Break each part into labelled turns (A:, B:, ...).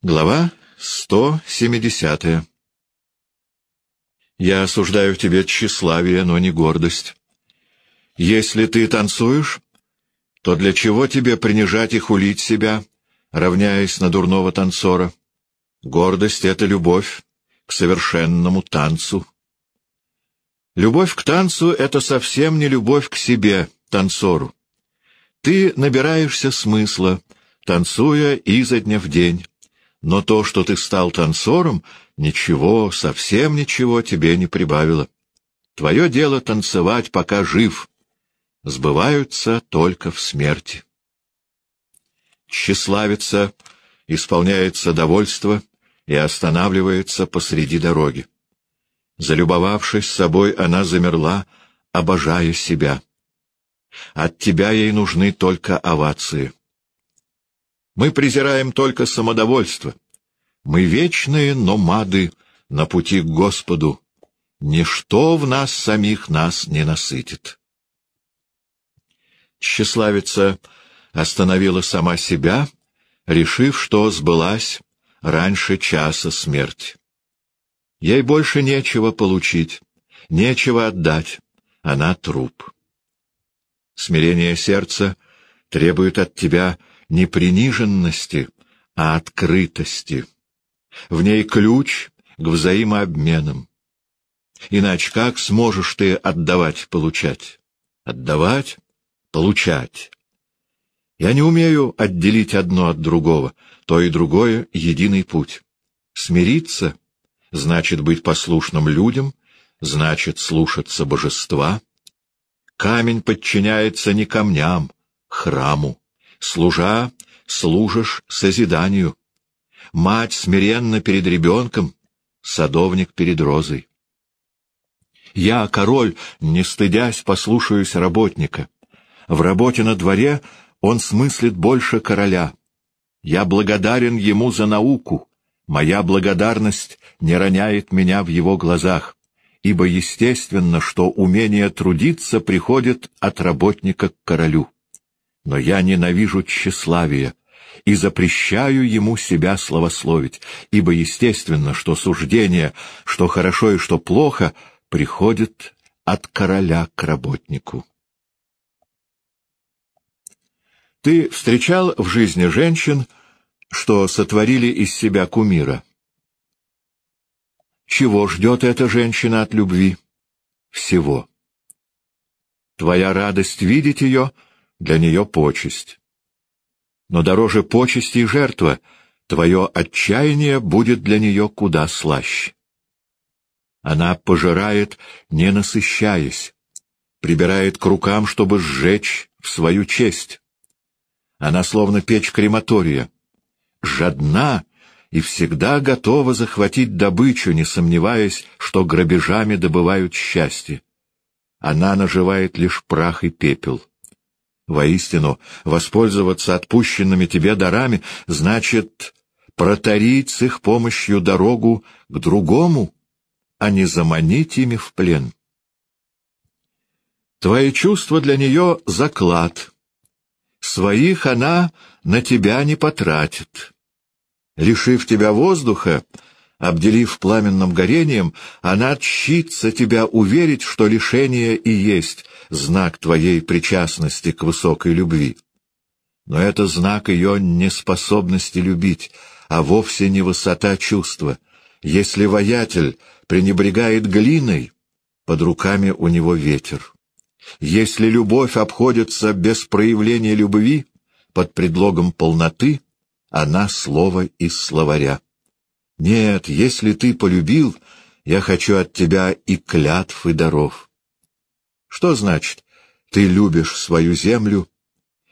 A: Глава 170 Я осуждаю в тебе тщеславие, но не гордость. Если ты танцуешь, то для чего тебе принижать и хулить себя, равняясь на дурного танцора? Гордость — это любовь к совершенному танцу. Любовь к танцу — это совсем не любовь к себе, танцору. Ты набираешься смысла, танцуя изо дня в день но то, что ты стал танцором, ничего, совсем ничего тебе не прибавило. Твое дело танцевать, пока жив. Сбываются только в смерти. Тщеславица исполняется довольство и останавливается посреди дороги. Залюбовавшись собой, она замерла, обожая себя. От тебя ей нужны только овации. Мы презираем только самодовольство. Мы вечные номады на пути к Господу. Ничто в нас самих нас не насытит. Тщеславица остановила сама себя, решив, что сбылась раньше часа смерти. Ей больше нечего получить, нечего отдать, она труп. Смирение сердца требует от тебя не приниженности, а открытости. В ней ключ к взаимообменам. Иначе как сможешь ты отдавать-получать? Отдавать, получать. Я не умею отделить одно от другого, то и другое — единый путь. Смириться — значит быть послушным людям, значит слушаться божества. Камень подчиняется не камням, храму. Служа, служишь созиданию. Мать смиренно перед ребенком, садовник перед розой. Я, король, не стыдясь, послушаюсь работника. В работе на дворе он смыслит больше короля. Я благодарен ему за науку. Моя благодарность не роняет меня в его глазах, ибо естественно, что умение трудиться приходит от работника к королю но я ненавижу тщеславие и запрещаю ему себя славословить, ибо естественно, что суждение, что хорошо и что плохо, приходит от короля к работнику. Ты встречал в жизни женщин, что сотворили из себя кумира? Чего ждет эта женщина от любви? Всего. Твоя радость видеть ее — для нее почесть. Но дороже почести и жертва, твое отчаяние будет для нее куда слаще. Она пожирает, не насыщаясь, прибирает к рукам, чтобы сжечь в свою честь. Она словно печь крематория, жадна и всегда готова захватить добычу, не сомневаясь, что грабежами добывают счастье. Она наживает лишь прах и пепел. Воистину, воспользоваться отпущенными тебе дарами значит протарить с их помощью дорогу к другому, а не заманить ими в плен. Твои чувства для нее — заклад. Своих она на тебя не потратит. Лишив тебя воздуха, Обделив пламенным горением, она тщится тебя уверить, что лишение и есть знак твоей причастности к высокой любви. Но это знак ее неспособности любить, а вовсе не высота чувства. Если воятель пренебрегает глиной, под руками у него ветер. Если любовь обходится без проявления любви, под предлогом полноты, она слово из словаря. Нет, если ты полюбил, я хочу от тебя и клятв, и даров. Что значит, ты любишь свою землю,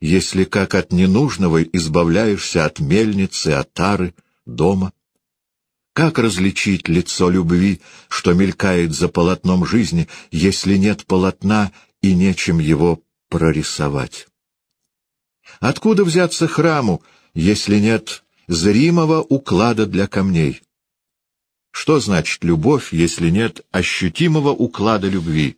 A: если как от ненужного избавляешься от мельницы, от тары, дома? Как различить лицо любви, что мелькает за полотном жизни, если нет полотна и нечем его прорисовать? Откуда взяться храму, если нет зримого уклада для камней. Что значит любовь, если нет ощутимого уклада любви?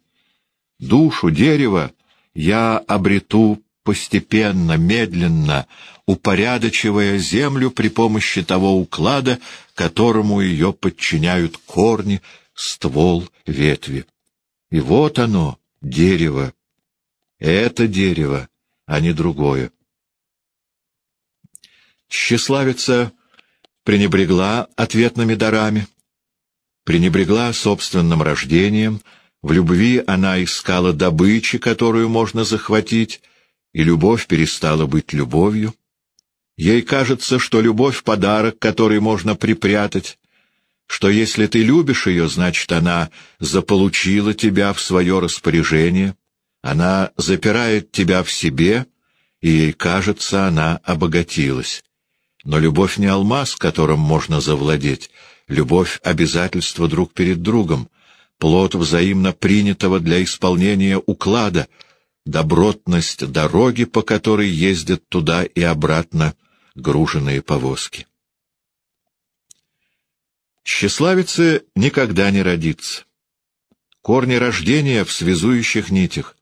A: Душу, дерево я обрету постепенно, медленно, упорядочивая землю при помощи того уклада, которому ее подчиняют корни, ствол, ветви. И вот оно, дерево. Это дерево, а не другое. Тщеславица пренебрегла ответными дарами, пренебрегла собственным рождением, в любви она искала добычи, которую можно захватить, и любовь перестала быть любовью. Ей кажется, что любовь — подарок, который можно припрятать, что если ты любишь ее, значит, она заполучила тебя в свое распоряжение, она запирает тебя в себе, и ей кажется, она обогатилась. Но любовь не алмаз, которым можно завладеть, любовь — обязательство друг перед другом, плод взаимно принятого для исполнения уклада, добротность дороги, по которой ездят туда и обратно груженные повозки. Тщеславице никогда не родится. Корни рождения в связующих нитях.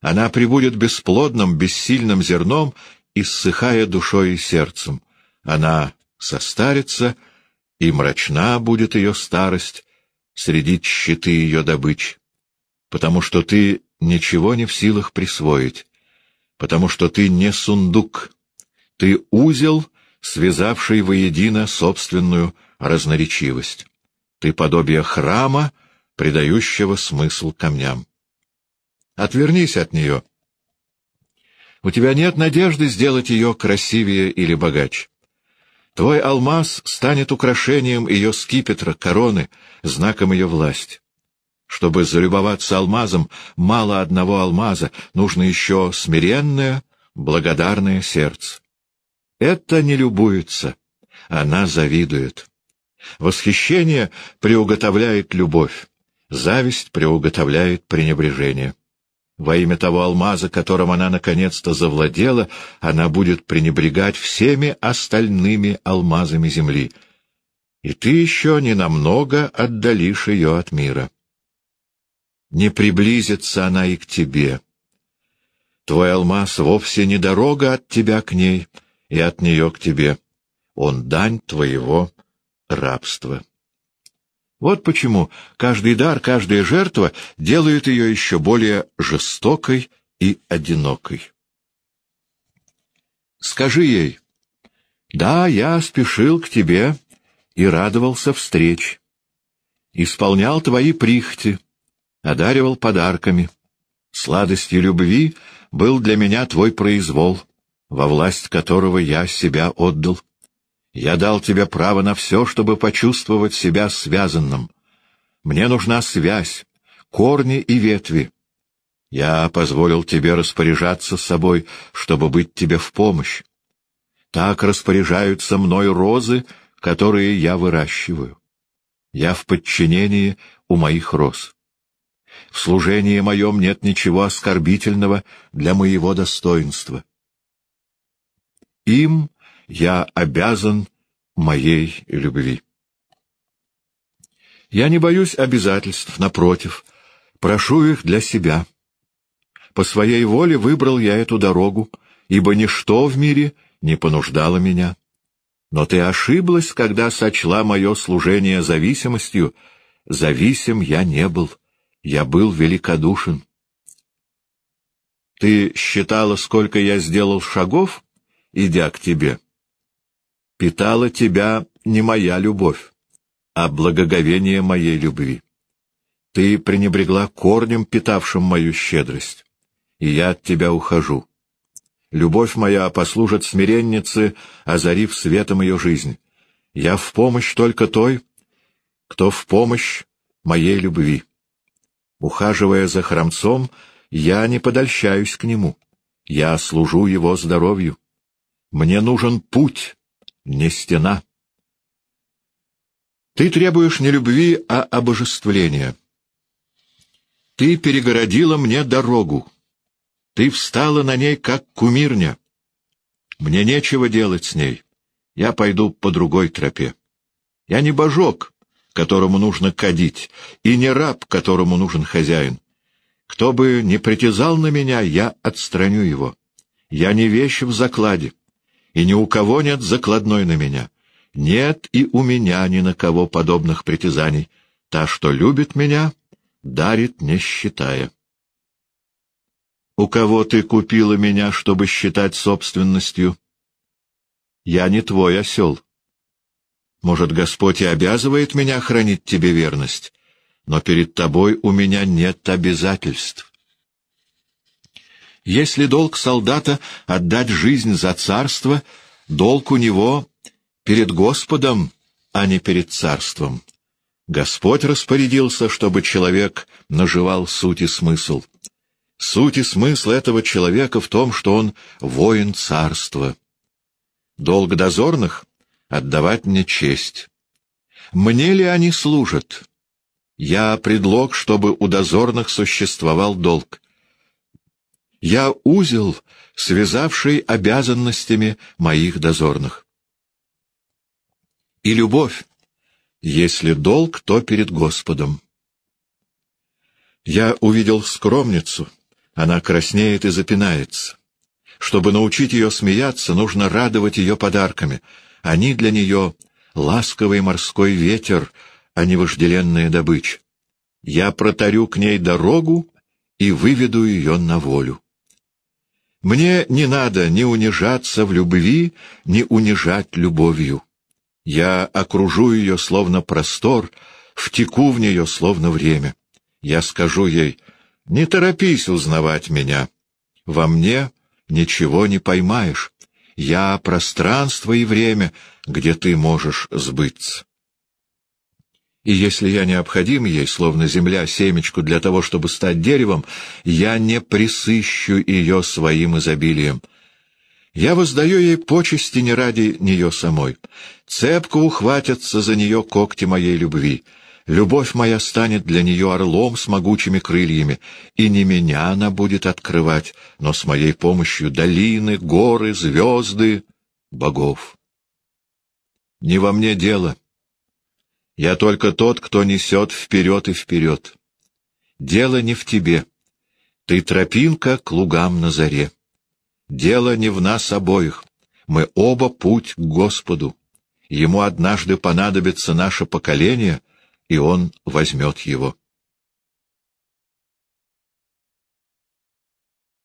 A: Она прибудет бесплодным, бессильным зерном, иссыхая душой и сердцем. Она состарится, и мрачна будет ее старость среди тщеты ее добычи, потому что ты ничего не в силах присвоить, потому что ты не сундук, ты узел, связавший воедино собственную разноречивость. Ты подобие храма, придающего смысл камням. Отвернись от нее. У тебя нет надежды сделать ее красивее или богаче. Твой алмаз станет украшением ее скипетра, короны, знаком ее власти. Чтобы залюбоваться алмазом, мало одного алмаза, нужно еще смиренное, благодарное сердце. Это не любуется, она завидует. Восхищение приуготовляет любовь, зависть приуготовляет пренебрежение. Во имя того алмаза, которым она наконец-то завладела, она будет пренебрегать всеми остальными алмазами земли. И ты еще ненамного отдалишь ее от мира. Не приблизится она и к тебе. Твой алмаз вовсе не дорога от тебя к ней и от нее к тебе. Он дань твоего рабства. Вот почему каждый дар, каждая жертва делают ее еще более жестокой и одинокой. Скажи ей, «Да, я спешил к тебе и радовался встреч, исполнял твои прихоти, одаривал подарками. Сладостью любви был для меня твой произвол, во власть которого я себя отдал. Я дал тебе право на все, чтобы почувствовать себя связанным. Мне нужна связь, корни и ветви. Я позволил тебе распоряжаться собой, чтобы быть тебе в помощь. Так распоряжаются мной розы, которые я выращиваю. Я в подчинении у моих роз. В служении моем нет ничего оскорбительного для моего достоинства. Им я обязан моей любви. Я не боюсь обязательств, напротив, прошу их для себя. По своей воле выбрал я эту дорогу, ибо ничто в мире не понуждало меня. Но ты ошиблась, когда сочла мое служение зависимостью. Зависим я не был, я был великодушен. Ты считала, сколько я сделал шагов, идя к тебе? Питала тебя не моя любовь, а благоговение моей любви. Ты пренебрегла корнем, питавшим мою щедрость, и я от тебя ухожу. Любовь моя послужит смиреннице, озарив светом ее жизнь. Я в помощь только той, кто в помощь моей любви. Ухаживая за храмцом, я не подольщаюсь к нему. Я служу его здоровью. Мне нужен путь, не стена. Ты требуешь не любви, а обожествления. Ты перегородила мне дорогу. Ты встала на ней, как кумирня. Мне нечего делать с ней. Я пойду по другой тропе. Я не божок, которому нужно кадить, и не раб, которому нужен хозяин. Кто бы не притязал на меня, я отстраню его. Я не вещь в закладе, и ни у кого нет закладной на меня. Нет и у меня ни на кого подобных притязаний. Та, что любит меня, дарит, не считая. У кого ты купила меня, чтобы считать собственностью? Я не твой осел. Может, Господь и обязывает меня хранить тебе верность, но перед тобой у меня нет обязательств. Если долг солдата — отдать жизнь за царство, долг у него перед Господом, а не перед царством. Господь распорядился, чтобы человек наживал суть и смысл. Суть и смысл этого человека в том, что он воин царства. Долг дозорных — отдавать мне честь. Мне ли они служат? Я предлог, чтобы у дозорных существовал долг. Я узел, связавший обязанностями моих дозорных. И любовь, если долг, то перед Господом. Я увидел скромницу, она краснеет и запинается. Чтобы научить ее смеяться, нужно радовать ее подарками. Они для нее ласковый морской ветер, а не вожделенная добыча. Я протарю к ней дорогу и выведу ее на волю. Мне не надо ни унижаться в любви, ни унижать любовью. Я окружу ее словно простор, втеку в нее словно время. Я скажу ей, не торопись узнавать меня. Во мне ничего не поймаешь. Я пространство и время, где ты можешь сбыться. И если я необходим ей, словно земля, семечку для того, чтобы стать деревом, я не присыщу ее своим изобилием. Я воздаю ей почести не ради нее самой. Цепко ухватятся за нее когти моей любви. Любовь моя станет для нее орлом с могучими крыльями, и не меня она будет открывать, но с моей помощью долины, горы, звезды, богов. Не во мне дело — я только тот, кто несет вперед и вперед. Дело не в тебе. Ты тропинка к лугам на заре. Дело не в нас обоих. Мы оба путь к Господу. Ему однажды понадобится наше поколение, и он возьмет его.